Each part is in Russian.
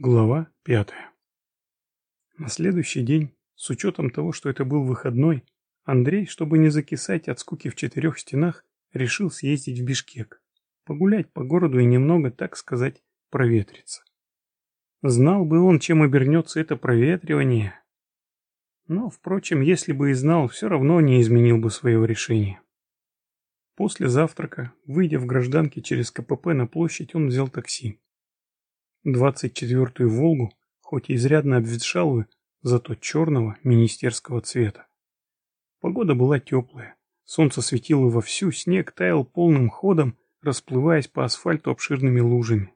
Глава пятая. На следующий день, с учетом того, что это был выходной, Андрей, чтобы не закисать от скуки в четырех стенах, решил съездить в Бишкек, погулять по городу и немного, так сказать, проветриться. Знал бы он, чем обернется это проветривание. Но, впрочем, если бы и знал, все равно не изменил бы своего решения. После завтрака, выйдя в гражданке через КПП на площадь, он взял такси. 24-ю «Волгу», хоть и изрядно обветшалую, зато черного министерского цвета. Погода была теплая, солнце светило вовсю, снег таял полным ходом, расплываясь по асфальту обширными лужами.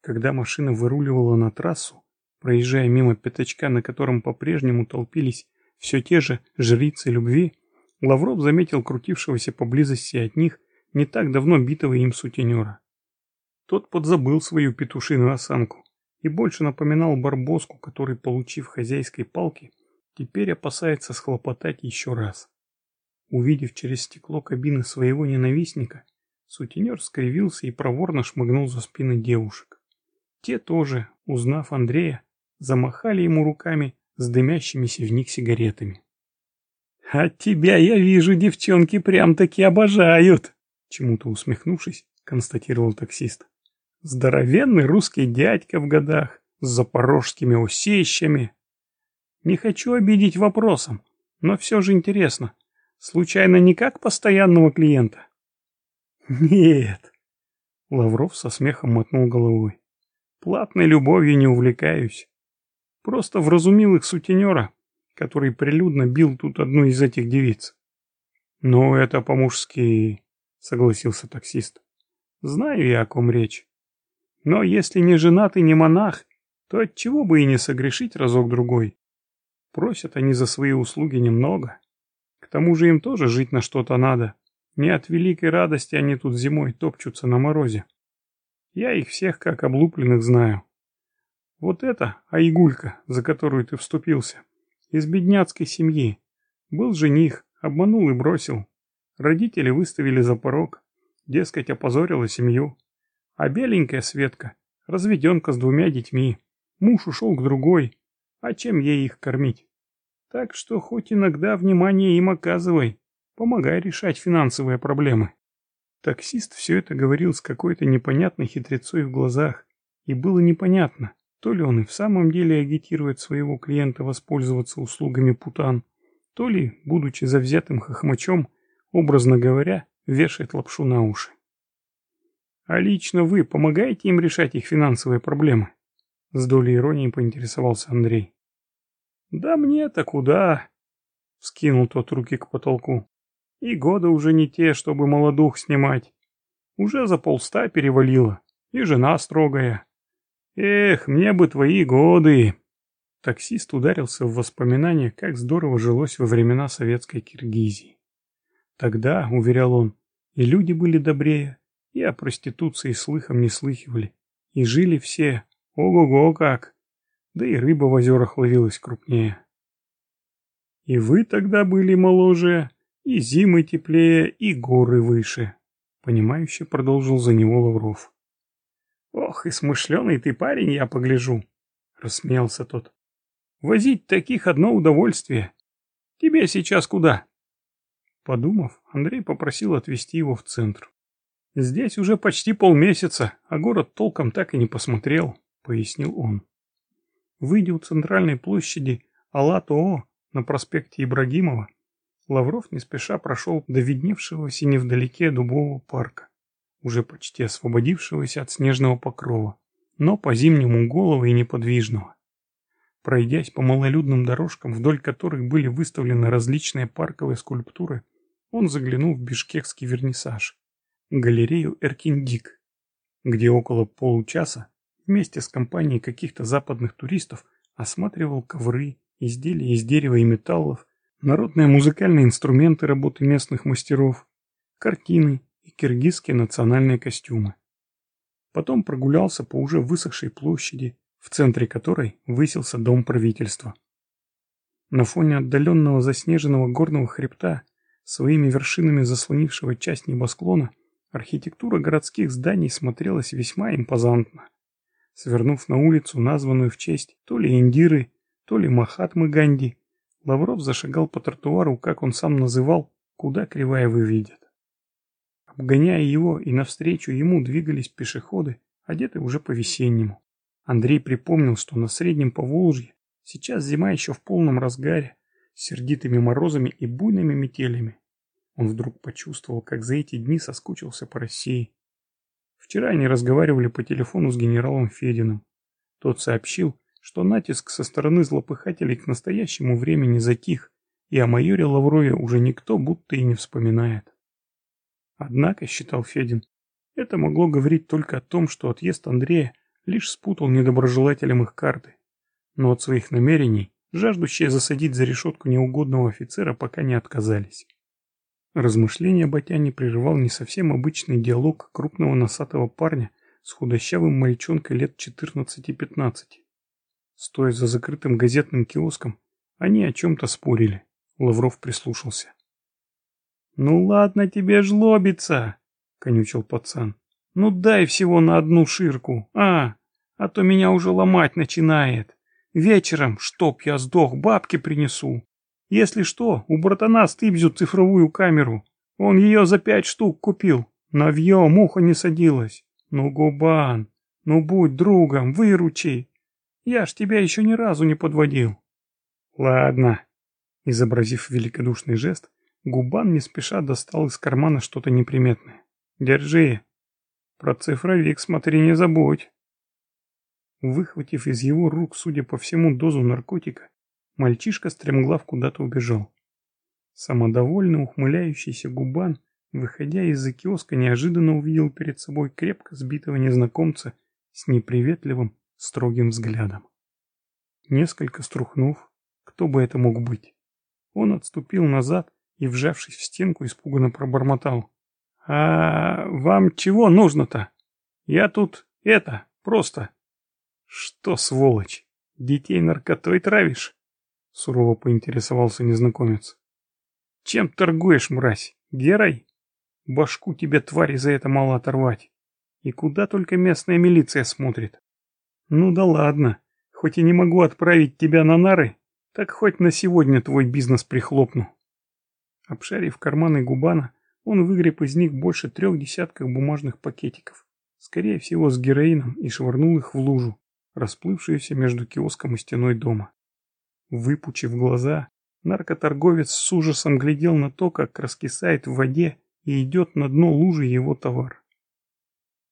Когда машина выруливала на трассу, проезжая мимо пятачка, на котором по-прежнему толпились все те же жрицы любви, Лавров заметил крутившегося поблизости от них не так давно битого им сутенера. Тот подзабыл свою петушиную осанку и больше напоминал барбоску, который, получив хозяйской палки, теперь опасается схлопотать еще раз. Увидев через стекло кабины своего ненавистника, сутенер скривился и проворно шмыгнул за спины девушек. Те тоже, узнав Андрея, замахали ему руками с дымящимися в них сигаретами. «От тебя, я вижу, девчонки прям-таки обожают!» Чему-то усмехнувшись, констатировал таксист. Здоровенный русский дядька в годах, с запорожскими усищами. Не хочу обидеть вопросом, но все же интересно. Случайно не как постоянного клиента? Нет. Лавров со смехом мотнул головой. Платной любовью не увлекаюсь. Просто вразумил их сутенера, который прилюдно бил тут одну из этих девиц. Ну, это по-мужски, согласился таксист. Знаю я, о ком речь. Но если не женат и не монах, то отчего бы и не согрешить разок-другой. Просят они за свои услуги немного. К тому же им тоже жить на что-то надо. Не от великой радости они тут зимой топчутся на морозе. Я их всех как облупленных знаю. Вот это Айгулька, за которую ты вступился, из бедняцкой семьи. Был жених, обманул и бросил. Родители выставили за порог, дескать, опозорила семью. А беленькая Светка, разведенка с двумя детьми. Муж ушел к другой. А чем ей их кормить? Так что хоть иногда внимание им оказывай. Помогай решать финансовые проблемы. Таксист все это говорил с какой-то непонятной хитрецой в глазах. И было непонятно, то ли он и в самом деле агитирует своего клиента воспользоваться услугами путан, то ли, будучи завзятым хохмачом, образно говоря, вешает лапшу на уши. А лично вы помогаете им решать их финансовые проблемы? С долей иронии поинтересовался Андрей. Да мне-то куда? Скинул тот руки к потолку. И годы уже не те, чтобы молодух снимать. Уже за полста перевалило. И жена строгая. Эх, мне бы твои годы. Таксист ударился в воспоминания, как здорово жилось во времена советской Киргизии. Тогда, уверял он, и люди были добрее, и о проституции слыхом не слыхивали. И жили все, ого-го как. Да и рыба в озерах ловилась крупнее. И вы тогда были моложе, и зимы теплее, и горы выше. Понимающе продолжил за него Лавров. Ох, и смышленый ты парень, я погляжу. Рассмеялся тот. Возить таких одно удовольствие. Тебе сейчас куда? Подумав, Андрей попросил отвезти его в центр. «Здесь уже почти полмесяца, а город толком так и не посмотрел», — пояснил он. Выйдя у центральной площади Алатоо на проспекте Ибрагимова, Лавров не спеша прошел до видневшегося невдалеке дубового парка, уже почти освободившегося от снежного покрова, но по-зимнему голого и неподвижного. Пройдясь по малолюдным дорожкам, вдоль которых были выставлены различные парковые скульптуры, он заглянул в бишкекский вернисаж галерею Эркиндик, где около получаса вместе с компанией каких-то западных туристов осматривал ковры, изделия из дерева и металлов, народные музыкальные инструменты работы местных мастеров, картины и киргизские национальные костюмы. Потом прогулялся по уже высохшей площади, в центре которой высился дом правительства. На фоне отдаленного заснеженного горного хребта, своими вершинами заслонившего часть небосклона, Архитектура городских зданий смотрелась весьма импозантно. Свернув на улицу, названную в честь то ли Индиры, то ли Махатмы Ганди, Лавров зашагал по тротуару, как он сам называл, куда кривая выведет. Обгоняя его и навстречу ему двигались пешеходы, одетые уже по-весеннему. Андрей припомнил, что на Среднем Поволжье сейчас зима еще в полном разгаре, с сердитыми морозами и буйными метелями. Он вдруг почувствовал, как за эти дни соскучился по России. Вчера они разговаривали по телефону с генералом Фединым. Тот сообщил, что натиск со стороны злопыхателей к настоящему времени затих, и о майоре Лаврове уже никто будто и не вспоминает. Однако, считал Федин, это могло говорить только о том, что отъезд Андрея лишь спутал недоброжелателям их карты. Но от своих намерений, жаждущие засадить за решетку неугодного офицера, пока не отказались. Размышления Батяни прерывал не совсем обычный диалог крупного носатого парня с худощавым мальчонкой лет 14-15. Стоя за закрытым газетным киоском, они о чем-то спорили. Лавров прислушался. «Ну ладно тебе жлобиться!» — конючил пацан. «Ну дай всего на одну ширку, а! А то меня уже ломать начинает. Вечером, чтоб я сдох, бабки принесу. Если что, у братана стыбзю цифровую камеру. Он ее за пять штук купил. Навье муха не садилась. Ну, Губан, ну будь другом, выручи. Я ж тебя еще ни разу не подводил. Ладно. Изобразив великодушный жест, Губан не спеша достал из кармана что-то неприметное. Держи. Про цифровик смотри не забудь. Выхватив из его рук, судя по всему, дозу наркотика, мальчишка стремглав куда-то убежал. Самодовольно ухмыляющийся губан, выходя из-за киоска, неожиданно увидел перед собой крепко сбитого незнакомца с неприветливым, строгим взглядом. Несколько струхнув, кто бы это мог быть, он отступил назад и, вжавшись в стенку, испуганно пробормотал. «А вам чего нужно-то? Я тут это, просто...» «Что, сволочь, детей наркотой травишь?» Сурово поинтересовался незнакомец. «Чем торгуешь, мразь? Герой? Башку тебе, твари, за это мало оторвать. И куда только местная милиция смотрит? Ну да ладно, хоть и не могу отправить тебя на нары, так хоть на сегодня твой бизнес прихлопну». Обшарив карманы Губана, он выгреб из них больше трех десятков бумажных пакетиков, скорее всего с героином, и швырнул их в лужу, расплывшуюся между киоском и стеной дома. Выпучив глаза, наркоторговец с ужасом глядел на то, как раскисает в воде и идет на дно лужи его товар.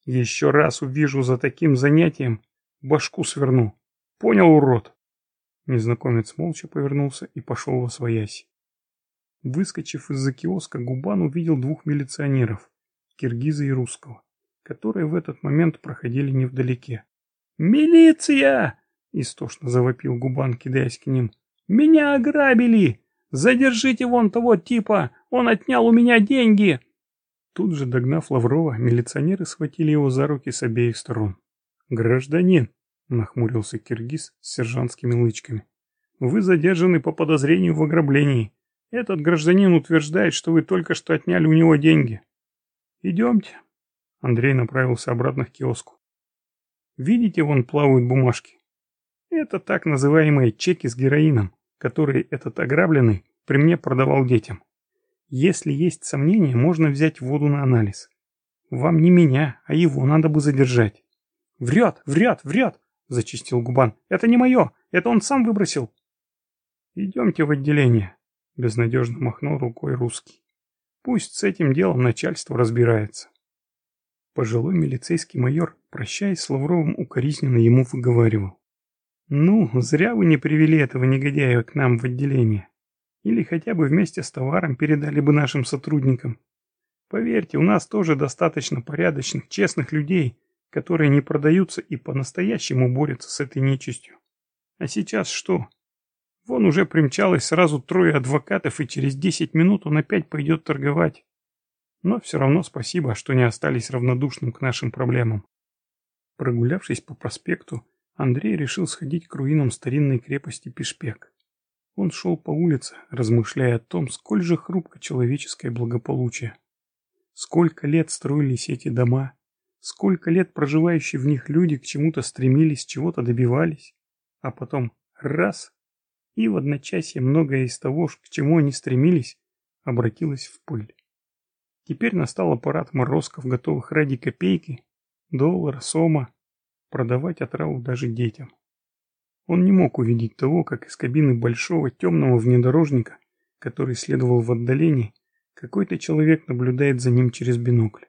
«Еще раз увижу за таким занятием, башку сверну. Понял, урод?» Незнакомец молча повернулся и пошел во своясь. Выскочив из-за киоска, Губан увидел двух милиционеров, киргиза и русского, которые в этот момент проходили невдалеке. «Милиция!» — истошно завопил Губан, кидаясь к ним. «Меня ограбили! Задержите вон того типа! Он отнял у меня деньги!» Тут же, догнав Лаврова, милиционеры схватили его за руки с обеих сторон. «Гражданин!» — нахмурился киргиз с сержантскими лычками. «Вы задержаны по подозрению в ограблении. Этот гражданин утверждает, что вы только что отняли у него деньги. Идемте». Андрей направился обратно к киоску. Видите, вон плавают бумажки. Это так называемые чеки с героином, которые этот ограбленный при мне продавал детям. Если есть сомнения, можно взять воду на анализ. Вам не меня, а его надо бы задержать. Врет, врет, врет, зачистил Губан. Это не мое, это он сам выбросил. Идемте в отделение, безнадежно махнул рукой русский. Пусть с этим делом начальство разбирается. Пожилой милицейский майор, прощаясь с Лавровым, укоризненно ему выговаривал. «Ну, зря вы не привели этого негодяя к нам в отделение. Или хотя бы вместе с товаром передали бы нашим сотрудникам. Поверьте, у нас тоже достаточно порядочных, честных людей, которые не продаются и по-настоящему борются с этой нечистью. А сейчас что? Вон уже примчалось сразу трое адвокатов, и через десять минут он опять пойдет торговать. Но все равно спасибо, что не остались равнодушным к нашим проблемам. Прогулявшись по проспекту, Андрей решил сходить к руинам старинной крепости Пешпек. Он шел по улице, размышляя о том, сколь же хрупко человеческое благополучие. Сколько лет строились эти дома, сколько лет проживающие в них люди к чему-то стремились, чего-то добивались, а потом раз, и в одночасье многое из того, к чему они стремились, обратилось в пыль. Теперь настал аппарат морозков, готовых ради копейки, доллара, сома, продавать отраву даже детям. Он не мог увидеть того, как из кабины большого темного внедорожника, который следовал в отдалении, какой-то человек наблюдает за ним через бинокль.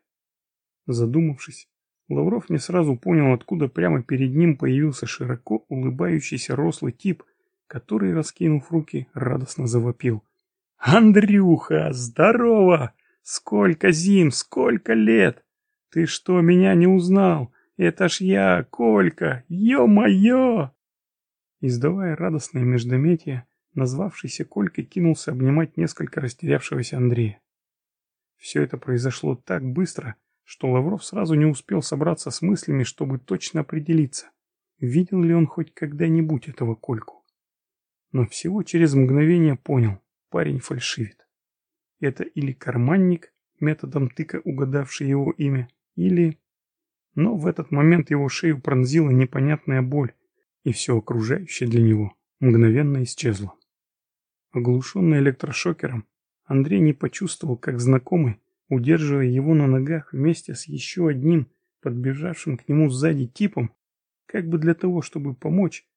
Задумавшись, Лавров не сразу понял, откуда прямо перед ним появился широко улыбающийся рослый тип, который, раскинув руки, радостно завопил. «Андрюха, здорово! Сколько зим, сколько лет! Ты что, меня не узнал? Это ж я, Колька, ё-моё!» Издавая радостное междометие, назвавшийся Колькой кинулся обнимать несколько растерявшегося Андрея. Все это произошло так быстро, что Лавров сразу не успел собраться с мыслями, чтобы точно определиться, видел ли он хоть когда-нибудь этого Кольку. Но всего через мгновение понял, парень фальшивит. Это или карманник, методом тыка угадавший его имя, или... Но в этот момент его шею пронзила непонятная боль, и все окружающее для него мгновенно исчезло. Оглушенный электрошокером, Андрей не почувствовал, как знакомый, удерживая его на ногах вместе с еще одним, подбежавшим к нему сзади типом, как бы для того, чтобы помочь,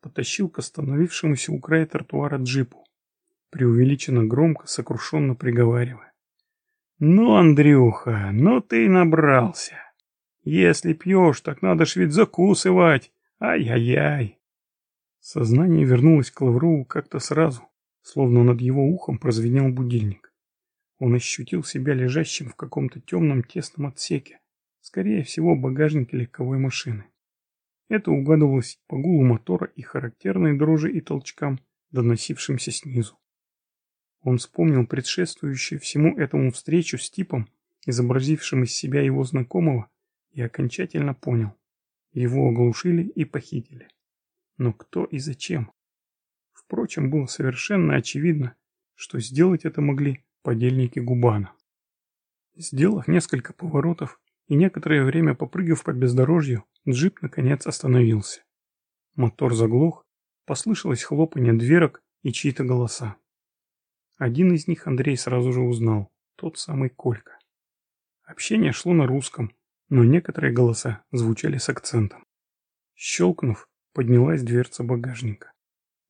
потащил к остановившемуся у края тротуара джипу преувеличенно громко, сокрушенно приговаривая. «Ну, Андрюха, ну ты набрался. Если пьешь, так надо ж ведь закусывать. Ай-яй-яй!» Сознание вернулось к Лаврову как-то сразу, словно над его ухом прозвенел будильник. Он ощутил себя лежащим в каком-то темном тесном отсеке, скорее всего, багажнике легковой машины. Это угадывалось по гулу мотора и характерной дрожи и толчкам, доносившимся снизу. Он вспомнил предшествующую всему этому встречу с типом, изобразившим из себя его знакомого, и окончательно понял. Его оглушили и похитили. Но кто и зачем? Впрочем, было совершенно очевидно, что сделать это могли подельники Губана. Сделав несколько поворотов и некоторое время попрыгав по бездорожью, джип наконец остановился. Мотор заглох, послышалось хлопанье дверок и чьи-то голоса. Один из них Андрей сразу же узнал, тот самый Колька. Общение шло на русском, но некоторые голоса звучали с акцентом. Щелкнув, поднялась дверца багажника.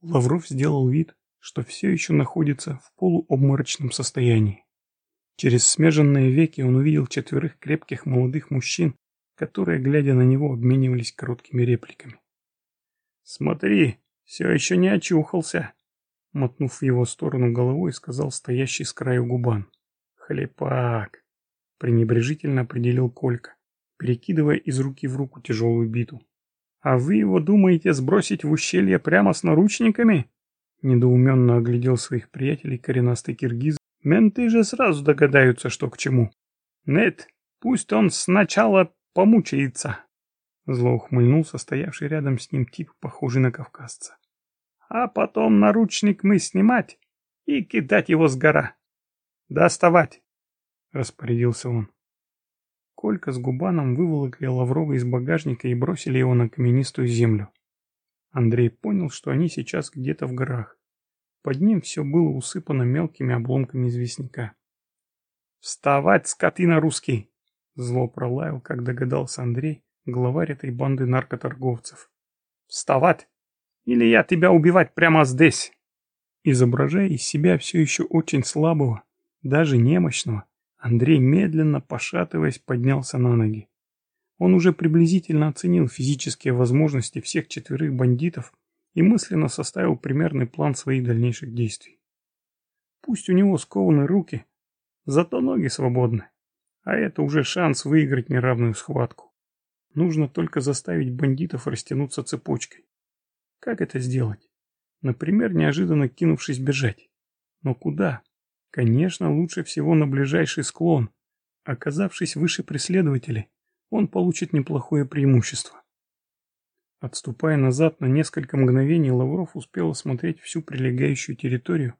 Лавров сделал вид, что все еще находится в полуобморочном состоянии. Через смеженные веки он увидел четверых крепких молодых мужчин, которые, глядя на него, обменивались короткими репликами. «Смотри, все еще не очухался!» Мотнув в его сторону головой, сказал стоящий с краю губан. «Хлепак!» — пренебрежительно определил Колька, перекидывая из руки в руку тяжелую биту. «А вы его думаете сбросить в ущелье прямо с наручниками?» Недоуменно оглядел своих приятелей коренастый киргиз. «Менты же сразу догадаются, что к чему. Нет, пусть он сначала помучается!» Зло ухмыльнулся стоявший рядом с ним тип, похожий на кавказца а потом наручник мы снимать и кидать его с гора. Доставать, распорядился он. Колька с Губаном выволокли Лаврова из багажника и бросили его на каменистую землю. Андрей понял, что они сейчас где-то в горах. Под ним все было усыпано мелкими обломками известняка. «Вставать, скотина русский!» Зло пролаял, как догадался Андрей, главарь этой банды наркоторговцев. «Вставать! Или я тебя убивать прямо здесь!» Изображая из себя все еще очень слабого, даже немощного, Андрей медленно, пошатываясь, поднялся на ноги. Он уже приблизительно оценил физические возможности всех четверых бандитов и мысленно составил примерный план своих дальнейших действий. Пусть у него скованы руки, зато ноги свободны, а это уже шанс выиграть неравную схватку. Нужно только заставить бандитов растянуться цепочкой. Как это сделать? Например, неожиданно кинувшись бежать. Но куда? Конечно, лучше всего на ближайший склон. Оказавшись выше преследователей, он получит неплохое преимущество. Отступая назад на несколько мгновений, Лавров успел осмотреть всю прилегающую территорию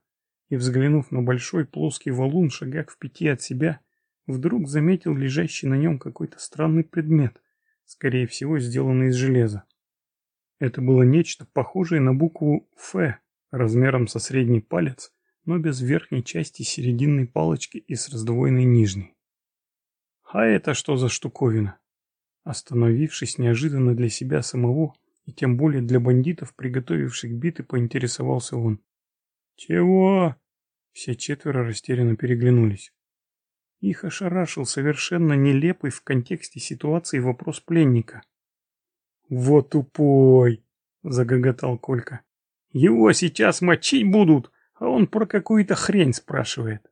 и, взглянув на большой плоский валун шагах в пяти от себя, вдруг заметил лежащий на нем какой-то странный предмет, скорее всего сделанный из железа. Это было нечто похожее на букву «Ф» размером со средний палец, но без верхней части серединной палочки и с раздвоенной нижней. А это что за штуковина? Остановившись неожиданно для себя самого, и тем более для бандитов, приготовивших биты, поинтересовался он. «Чего?» Все четверо растерянно переглянулись. Их ошарашил совершенно нелепый в контексте ситуации вопрос пленника. «Вот тупой!» — загоготал Колька. «Его сейчас мочить будут, а он про какую-то хрень спрашивает».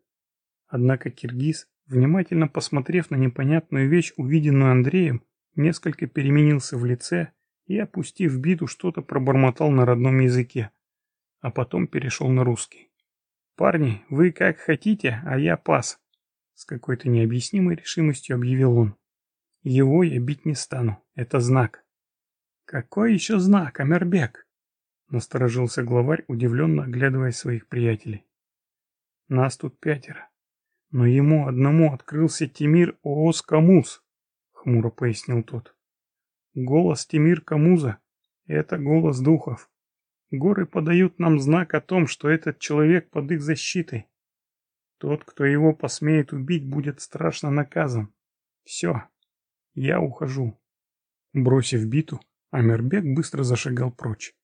Однако Киргиз, внимательно посмотрев на непонятную вещь, увиденную Андреем, несколько переменился в лице и, опустив биту, что-то пробормотал на родном языке, а потом перешел на русский. «Парни, вы как хотите, а я пас», — с какой-то необъяснимой решимостью объявил он. «Его я бить не стану, это знак». «Какой еще знак, Амербек?» — насторожился главарь, удивленно оглядывая своих приятелей. «Нас тут пятеро, но ему одному открылся Тимир Оос Камуз», — хмуро пояснил тот. «Голос Тимир Камуза — это голос духов. Горы подают нам знак о том, что этот человек под их защитой. Тот, кто его посмеет убить, будет страшно наказан. Все, я ухожу. Бросив биту, Амирбек быстро зашагал прочь.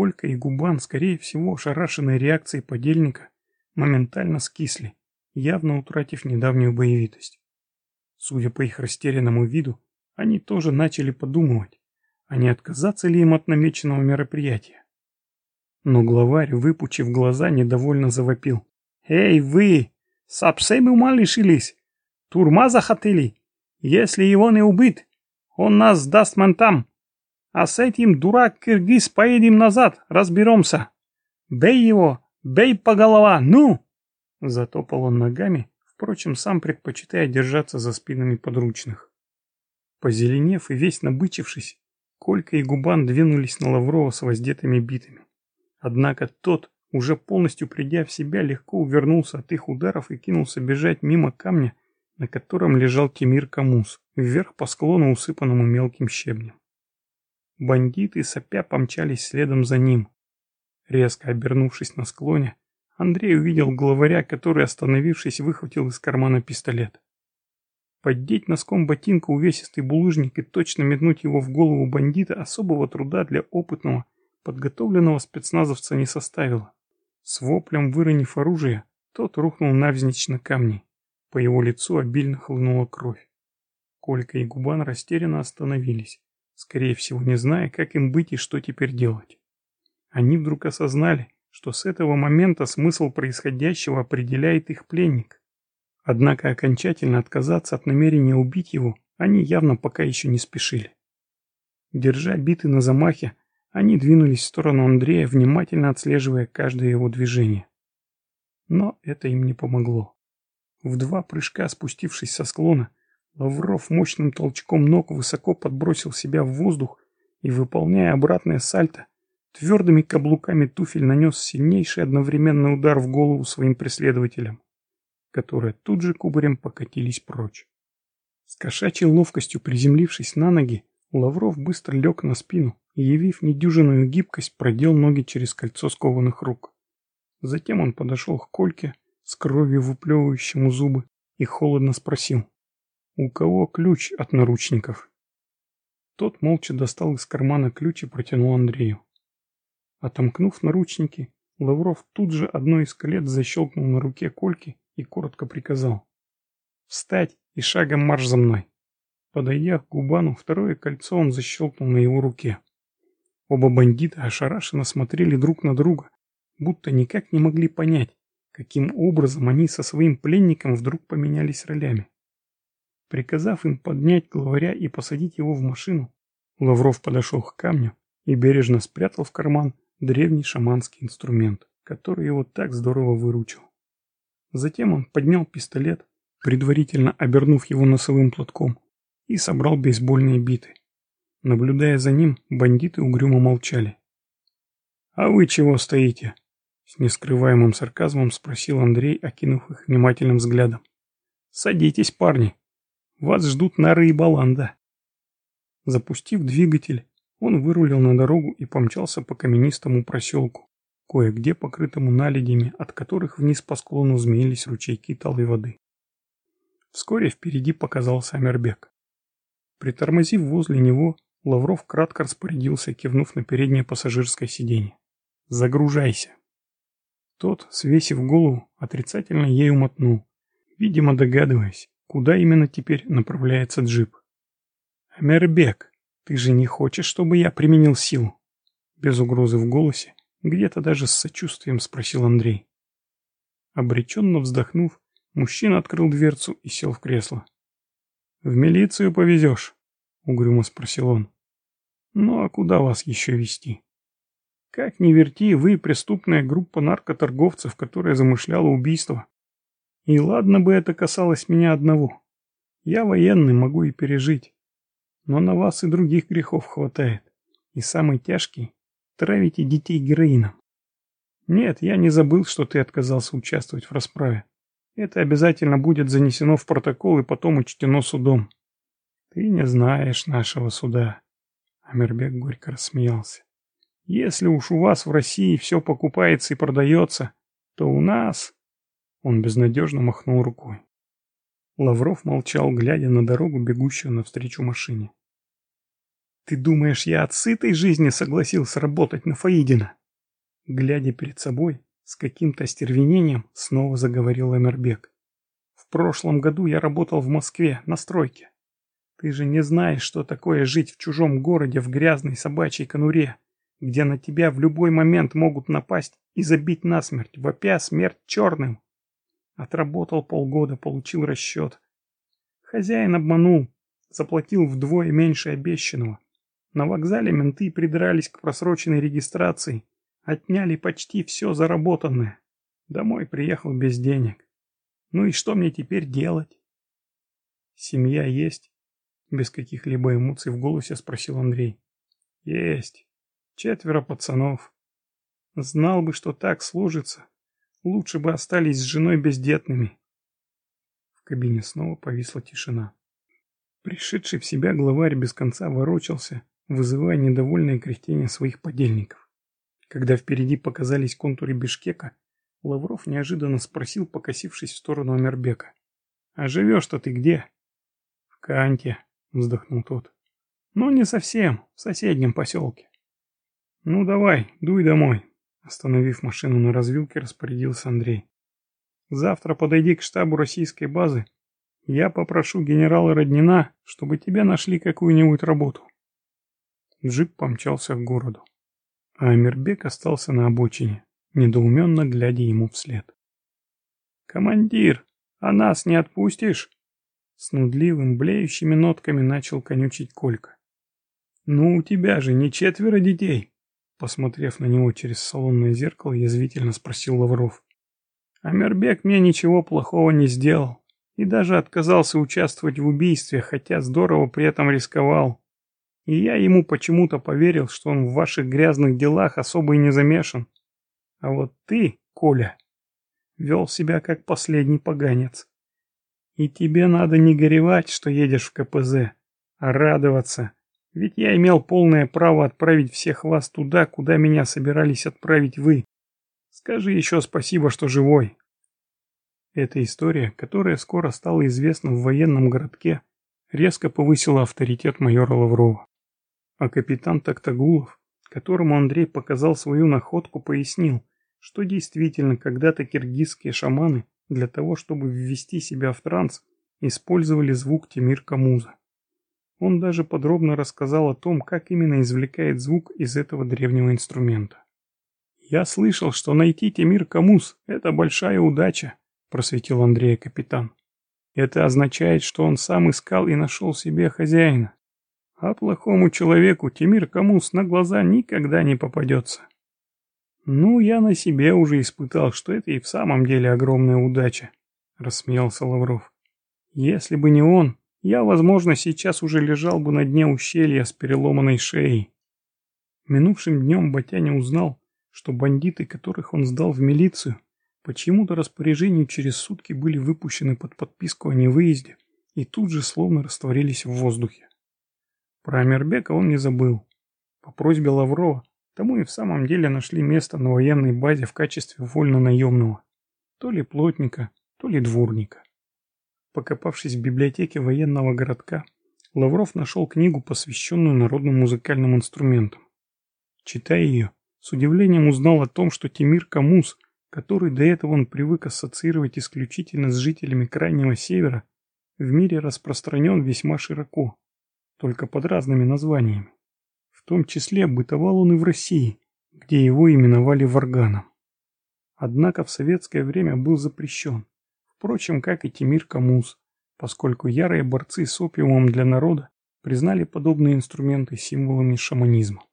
Колька и Губан, скорее всего, ошарашенные реакцией подельника, моментально скисли, явно утратив недавнюю боевитость. Судя по их растерянному виду, они тоже начали подумывать, а не отказаться ли им от намеченного мероприятия. Но главарь, выпучив глаза, недовольно завопил. «Эй, вы! Совсем ума лишились? Турма захотели? Если его не убит, он нас сдаст ментам. А с этим дурак киргиз поедем назад, разберемся. Бей его, бей по голова, ну!» Затопал он ногами, впрочем, сам предпочитая держаться за спинами подручных. Позеленев и весь набычившись, Колька и Губан двинулись на Лаврова с воздетыми битами. Однако тот, уже полностью придя в себя, легко увернулся от их ударов и кинулся бежать мимо камня, на котором лежал Тимир Камус, вверх по склону, усыпанному мелким щебнем. Бандиты сопя помчались следом за ним. Резко обернувшись на склоне, Андрей увидел главаря, который, остановившись, выхватил из кармана пистолет. Поддеть носком ботинка увесистый булыжник и точно метнуть его в голову бандита особого труда для опытного, подготовленного спецназовца не составило. С воплем выронив оружие, тот рухнул навзничь на камни. По его лицу обильно хлынула кровь. Колька и Губан растерянно остановились, скорее всего не зная, как им быть и что теперь делать. Они вдруг осознали, что с этого момента смысл происходящего определяет их пленник. Однако окончательно отказаться от намерения убить его они явно пока еще не спешили. Держа биты на замахе, они двинулись в сторону Андрея, внимательно отслеживая каждое его движение. Но это им не помогло. В два прыжка спустившись со склона, Лавров мощным толчком ног высоко подбросил себя в воздух и, выполняя обратное сальто, твердыми каблуками туфель нанес сильнейший одновременный удар в голову своим преследователям, которые тут же кубарем покатились прочь. С кошачьей ловкостью приземлившись на ноги, Лавров быстро лег на спину и, явив недюжинную гибкость, продел ноги через кольцо скованных рук. Затем он подошел к Кольке, с кровью выплевывающему зубы, и холодно спросил, «У кого ключ от наручников?» Тот молча достал из кармана ключ и протянул Андрею. Отомкнув наручники, Лавров тут же одно из колец защелкнул на руке Кольки и коротко приказал, «Встать и шагом марш за мной!» Подойдя к Губану, второе кольцо он защелкнул на его руке. Оба бандита ошарашенно смотрели друг на друга, будто никак не могли понять, каким образом они со своим пленником вдруг поменялись ролями. Приказав им поднять главаря и посадить его в машину, Лавров подошел к камню и бережно спрятал в карман древний шаманский инструмент, который его так здорово выручил. Затем он поднял пистолет, предварительно обернув его носовым платком, и собрал бейсбольные биты. Наблюдая за ним, бандиты угрюмо молчали. «А вы чего стоите?» С нескрываемым сарказмом спросил Андрей, окинув их внимательным взглядом. Садитесь, парни. Вас ждут нары и баланда. Запустив двигатель, он вырулил на дорогу и помчался по каменистому проселку, кое-где покрытому наледями, от которых вниз по склону змеились ручейки талой воды. Вскоре впереди показался Амербек. Притормозив возле него, Лавров кратко распорядился, кивнув на переднее пассажирское сиденье. «Загружайся!» Тот, свесив голову, отрицательно ею мотнул, видимо догадываясь, куда именно теперь направляется джип. «Амербек, ты же не хочешь, чтобы я применил силу?» Без угрозы в голосе, где-то даже с сочувствием спросил Андрей. Обреченно вздохнув, мужчина открыл дверцу и сел в кресло. «В милицию повезешь?» — угрюмо спросил он. «Ну а куда вас еще вести? Как ни верти, вы преступная группа наркоторговцев, которая замышляла убийство. И ладно бы это касалось меня одного. Я военный, могу и пережить. Но на вас и других грехов хватает. И самый тяжкий — травите детей героином. Нет, я не забыл, что ты отказался участвовать в расправе. Это обязательно будет занесено в протокол и потом учтено судом. Ты не знаешь нашего суда. Амирбек горько рассмеялся. Если уж у вас в России все покупается и продается, то у нас... Он безнадежно махнул рукой. Лавров молчал, глядя на дорогу, бегущую навстречу машине. «Ты думаешь, я от сытой жизни согласился работать на Фаидина?» Глядя перед собой, с каким-то остервенением снова заговорил Эмербек. «В прошлом году я работал в Москве, на стройке. Ты же не знаешь, что такое жить в чужом городе в грязной собачьей конуре, где на тебя в любой момент могут напасть и забить насмерть, вопя смерть черным. Отработал полгода, получил расчет. Хозяин обманул, заплатил вдвое меньше обещанного. На вокзале менты придрались к просроченной регистрации, отняли почти все заработанное. Домой приехал без денег. Ну и что мне теперь делать? Семья есть? Без каких-либо эмоций в голосе спросил Андрей. Есть. Четверо пацанов. Знал бы, что так сложится, Лучше бы остались с женой бездетными. В кабине снова повисла тишина. Пришедший в себя главарь без конца ворочался, вызывая недовольное кряхтение своих подельников. Когда впереди показались контуры Бишкека, Лавров неожиданно спросил, покосившись в сторону Амербека. «А живешь-то ты где?» «В Канте», — вздохнул тот. «Ну, не совсем, в соседнем поселке». «Ну, давай, дуй домой, Остановив машину на развилке, распорядился Андрей. «Завтра подойди к штабу российской базы. Я попрошу генерала Роднина, чтобы тебе нашли какую-нибудь работу». Джип помчался к городу. А Амирбек остался на обочине, недоуменно глядя ему вслед. «Командир, а нас не отпустишь?» С нудливым, блеющими нотками начал конючить Колька. «Ну, у тебя же не четверо детей!» Посмотрев на него через салонное зеркало, язвительно спросил Лавров. Амербек мне ничего плохого не сделал. И даже отказался участвовать в убийстве, хотя здорово при этом рисковал. И я ему почему-то поверил, что он в ваших грязных делах особо и не замешан. А вот ты, Коля, вел себя как последний поганец. И тебе надо не горевать, что едешь в КПЗ, а радоваться, ведь я имел полное право отправить всех вас туда, куда меня собирались отправить вы. Скажи еще спасибо, что живой. Эта история, которая скоро стала известна в военном городке, резко повысила авторитет майора Лаврова. А капитан Токтагулов, которому Андрей показал свою находку, пояснил, что действительно когда-то киргизские шаманы для того, чтобы ввести себя в транс, использовали звук Тимир Камуза. Он даже подробно рассказал о том, как именно извлекает звук из этого древнего инструмента. «Я слышал, что найти Темир Камус – это большая удача», – просветил Андрея капитан. «Это означает, что он сам искал и нашел себе хозяина. А плохому человеку Темир Камус на глаза никогда не попадется». «Ну, я на себе уже испытал, что это и в самом деле огромная удача», – рассмеялся Лавров. «Если бы не он, я, возможно, сейчас уже лежал бы на дне ущелья с переломанной шеей. Минувшим днем Батяня узнал, что бандиты, которых он сдал в милицию, Почему-то распоряжения через сутки были выпущены под подписку о невыезде и тут же словно растворились в воздухе. Про Амирбека он не забыл. По просьбе Лаврова тому и в самом деле нашли место на военной базе в качестве вольно-наемного. То ли плотника, то ли дворника. Покопавшись в библиотеке военного городка, Лавров нашел книгу, посвященную народным музыкальным инструментам. Читая ее, с удивлением узнал о том, что Тимир Камус, который до этого он привык ассоциировать исключительно с жителями Крайнего Севера, в мире распространен весьма широко, только под разными названиями. В том числе бытовал он и в России, где его именовали Варганом. Однако в советское время был запрещен, впрочем, как и Тимир Камус, поскольку ярые борцы с опиумом для народа признали подобные инструменты символами шаманизма.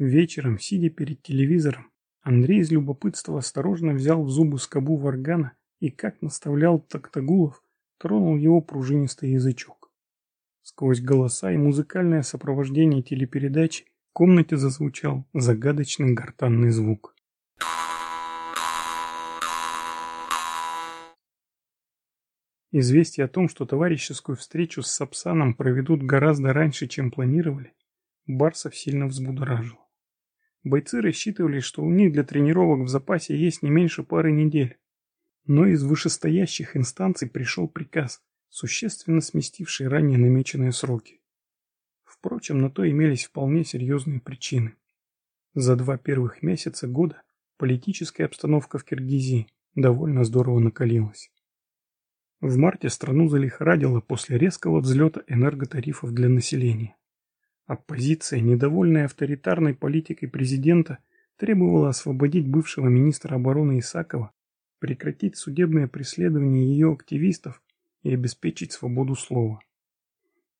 Вечером, сидя перед телевизором, Андрей из любопытства осторожно взял в зубы скобу варгана и, как наставлял Токтагулов, тронул его пружинистый язычок. Сквозь голоса и музыкальное сопровождение телепередачи в комнате зазвучал загадочный гортанный звук. Известие о том, что товарищескую встречу с Сапсаном проведут гораздо раньше, чем планировали, Барсов сильно взбудоражило. Бойцы рассчитывали, что у них для тренировок в запасе есть не меньше пары недель. Но из вышестоящих инстанций пришел приказ, существенно сместивший ранее намеченные сроки. Впрочем, на то имелись вполне серьезные причины. За два первых месяца года политическая обстановка в Киргизии довольно здорово накалилась. В марте страну залихорадило после резкого взлета энерготарифов для населения. Оппозиция, недовольная авторитарной политикой президента, требовала освободить бывшего министра обороны Исакова, прекратить судебное преследование ее активистов и обеспечить свободу слова.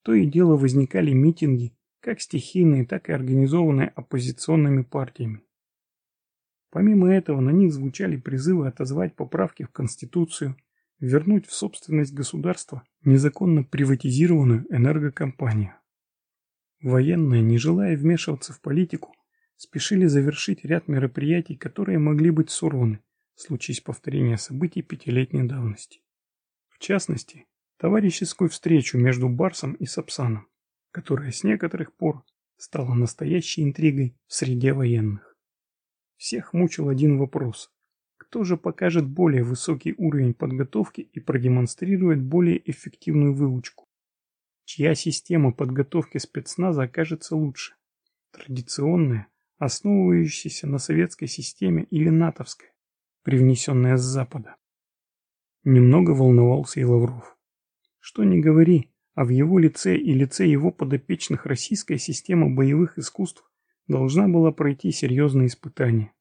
То и дело возникали митинги, как стихийные, так и организованные оппозиционными партиями. Помимо этого на них звучали призывы отозвать поправки в Конституцию – вернуть в собственность государства незаконно приватизированную энергокомпанию. Военные, не желая вмешиваться в политику, спешили завершить ряд мероприятий, которые могли быть сорваны, случись повторения событий пятилетней давности. В частности, товарищескую встречу между Барсом и Сапсаном, которая с некоторых пор стала настоящей интригой в среде военных. Всех мучил один вопрос кто же покажет более высокий уровень подготовки и продемонстрирует более эффективную выучку? Чья система подготовки спецназа окажется лучше? Традиционная, основывающаяся на советской системе или натовская, привнесенная с Запада? Немного волновался и Лавров. Что ни говори, а в его лице и лице его подопечных российская система боевых искусств должна была пройти серьезные испытания.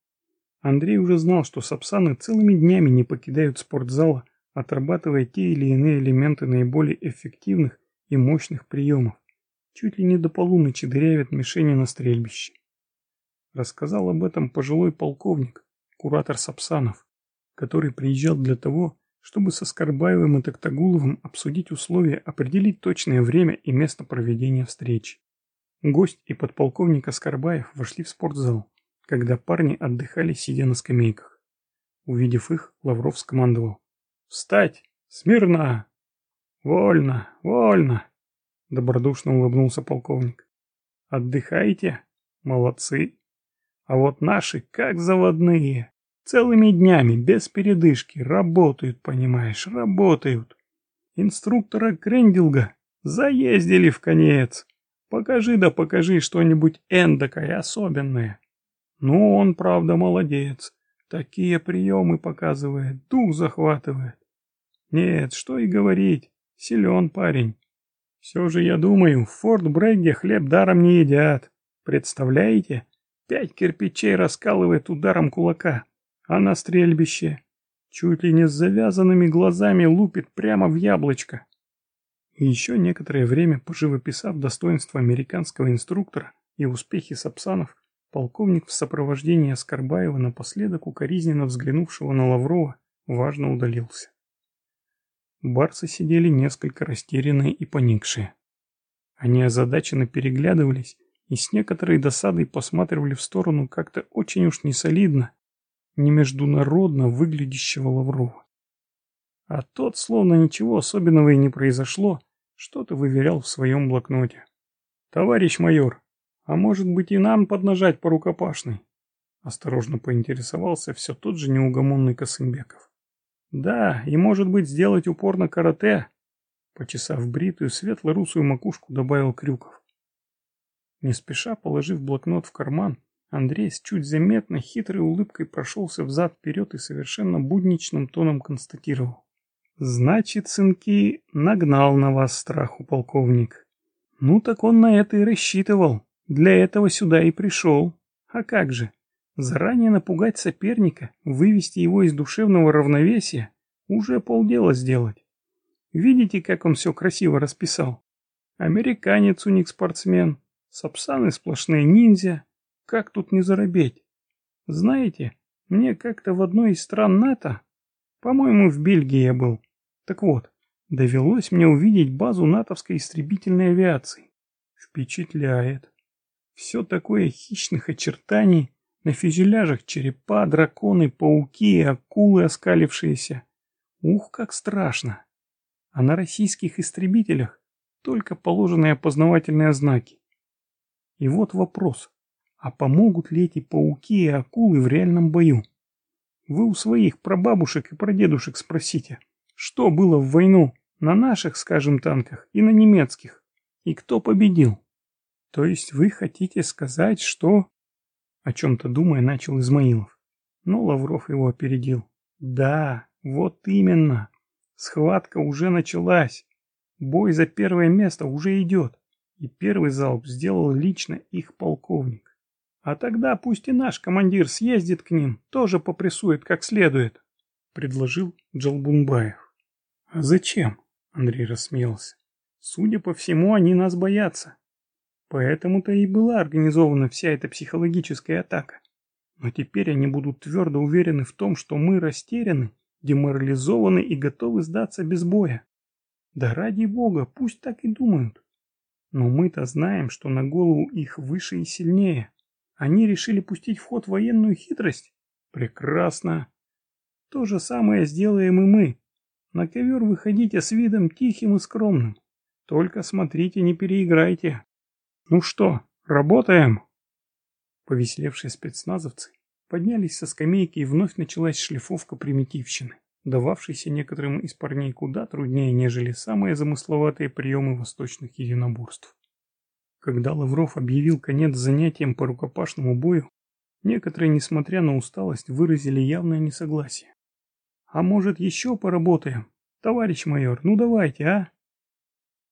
Андрей уже знал, что сапсаны целыми днями не покидают спортзала, отрабатывая те или иные элементы наиболее эффективных и мощных приемов. Чуть ли не до полуночи дырявят мишени на стрельбище. Рассказал об этом пожилой полковник, куратор Сапсанов, который приезжал для того, чтобы со Скорбаевым и Токтагуловым обсудить условия, определить точное время и место проведения встречи. Гость и подполковник Аскарбаев вошли в спортзал когда парни отдыхали, сидя на скамейках. Увидев их, Лавров скомандовал. «Встать! Смирно! Вольно! Вольно!» Добродушно улыбнулся полковник. «Отдыхаете? Молодцы! А вот наши как заводные! Целыми днями, без передышки, работают, понимаешь, работают! Инструктора Крендилга заездили в конец! Покажи да покажи что-нибудь эндакое особенное!» Ну, он, правда, молодец. Такие приемы показывает, дух захватывает. Нет, что и говорить, силен парень. Все же, я думаю, в Форт Брэгге хлеб даром не едят. Представляете? Пять кирпичей раскалывает ударом кулака, а на стрельбище чуть ли не с завязанными глазами лупит прямо в яблочко. И еще некоторое время, поживописав достоинство американского инструктора и успехи сапсанов, Полковник в сопровождении Оскорбаева напоследок укоризненно взглянувшего на Лаврова важно удалился. Барсы сидели несколько растерянные и поникшие. Они озадаченно переглядывались и с некоторой досадой посматривали в сторону как-то очень уж несолидно, не международно выглядящего Лаврова. А тот, словно ничего особенного и не произошло, что-то выверял в своем блокноте. «Товарищ майор, а может быть и нам поднажать по рукопашной?» Осторожно поинтересовался все тот же неугомонный Косымбеков. «Да, и может быть сделать упор на карате», почесав бритую светло-русую макушку, добавил Крюков. Не спеша положив блокнот в карман, Андрей с чуть заметной хитрой улыбкой прошелся взад-вперед и совершенно будничным тоном констатировал. «Значит, сынки, нагнал на вас страху полковник. Ну так он на это и рассчитывал. Для этого сюда и пришел. А как же? Заранее напугать соперника, вывести его из душевного равновесия, уже полдела сделать. Видите, как он все красиво расписал? Американец у них спортсмен, сапсаны сплошные ниндзя. Как тут не заробеть? Знаете, мне как-то в одной из стран НАТО, по-моему, в Бельгии я был, так вот, довелось мне увидеть базу натовской истребительной авиации. Впечатляет. Все такое хищных очертаний, на фюзеляжах черепа, драконы, пауки, акулы оскалившиеся. Ух, как страшно. А на российских истребителях только положенные опознавательные знаки. И вот вопрос, а помогут ли эти пауки и акулы в реальном бою? Вы у своих прабабушек и прадедушек спросите. Что было в войну на наших, скажем, танках и на немецких? И кто победил? То есть вы хотите сказать, что... О чем-то думая, начал Измаилов. Но Лавров его опередил. Да, вот именно. Схватка уже началась. Бой за первое место уже идет. И первый залп сделал лично их полковник. А тогда пусть и наш командир съездит к ним, тоже попрессует как следует, предложил Джалбунбаев. «А зачем?» — Андрей рассмеялся. «Судя по всему, они нас боятся. Поэтому-то и была организована вся эта психологическая атака. Но теперь они будут твердо уверены в том, что мы растеряны, деморализованы и готовы сдаться без боя. Да ради бога, пусть так и думают. Но мы-то знаем, что на голову их выше и сильнее. Они решили пустить в ход военную хитрость? Прекрасно. То же самое сделаем и мы. На ковер выходите с видом тихим и скромным. Только смотрите, не переиграйте. Ну что, работаем? Повеселевшие спецназовцы поднялись со скамейки и вновь началась шлифовка примитивщины, дававшейся некоторым из парней куда труднее, нежели самые замысловатые приемы восточных единоборств. Когда Лавров объявил конец занятиям по рукопашному бою, некоторые, несмотря на усталость, выразили явное несогласие. А может, еще поработаем? Товарищ майор, ну давайте, а?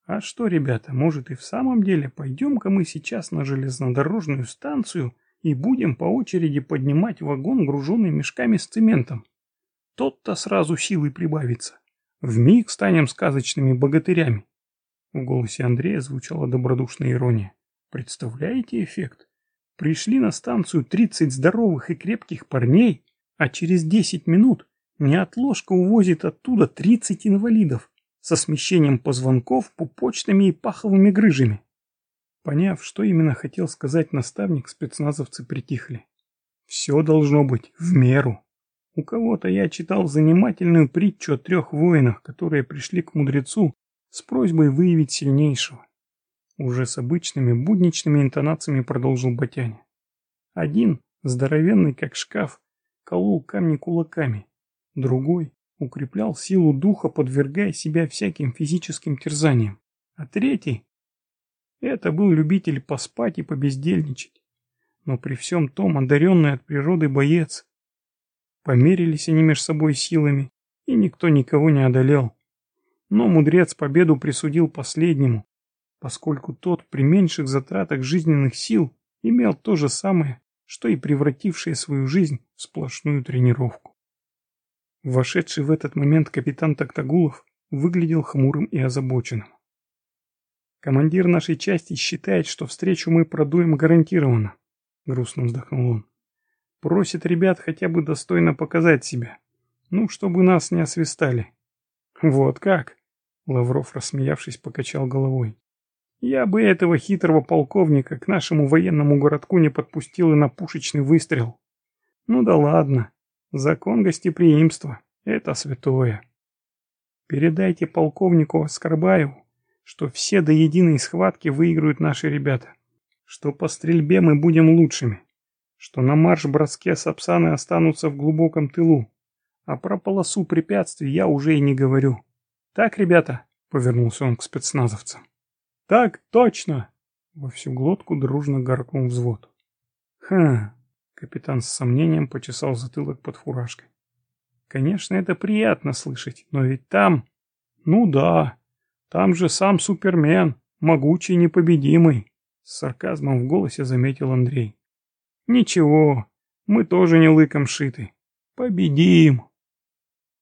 А что, ребята, может и в самом деле пойдем-ка мы сейчас на железнодорожную станцию и будем по очереди поднимать вагон, груженный мешками с цементом? Тот-то сразу силой прибавится. Вмиг станем сказочными богатырями. В голосе Андрея звучала добродушная ирония. Представляете эффект? Пришли на станцию 30 здоровых и крепких парней, а через 10 минут Неотложка увозит оттуда 30 инвалидов со смещением позвонков, пупочными и паховыми грыжами. Поняв, что именно хотел сказать наставник, спецназовцы притихли. Все должно быть в меру. У кого-то я читал занимательную притчу о трех воинах, которые пришли к мудрецу с просьбой выявить сильнейшего. Уже с обычными будничными интонациями продолжил Батяня. Один, здоровенный как шкаф, колол камни кулаками, Другой укреплял силу духа, подвергая себя всяким физическим терзаниям. А третий — это был любитель поспать и побездельничать. Но при всем том одаренный от природы боец. Померились они между собой силами, и никто никого не одолел. Но мудрец победу присудил последнему, поскольку тот при меньших затратах жизненных сил имел то же самое, что и превратившее свою жизнь в сплошную тренировку. Вошедший в этот момент капитан Токтагулов выглядел хмурым и озабоченным. «Командир нашей части считает, что встречу мы продуем гарантированно», — грустно вздохнул он. «Просит ребят хотя бы достойно показать себя. Ну, чтобы нас не освистали». «Вот как?» — Лавров, рассмеявшись, покачал головой. «Я бы этого хитрого полковника к нашему военному городку не подпустил и на пушечный выстрел». «Ну да ладно. Закон гостеприимства — это святое. Передайте полковнику Оскорбаеву, что все до единой схватки выиграют наши ребята, что по стрельбе мы будем лучшими, что на марш-броске сапсаны останутся в глубоком тылу, а про полосу препятствий я уже и не говорю. Так, ребята, — повернулся он к спецназовцам. Так точно! Во всю глотку дружно гаркнул взвод. Хм, капитан с сомнением почесал затылок под фуражкой. Конечно, это приятно слышать, но ведь там... Ну да, там же сам Супермен, могучий непобедимый. С сарказмом в голосе заметил Андрей. Ничего, мы тоже не лыком шиты. Победим.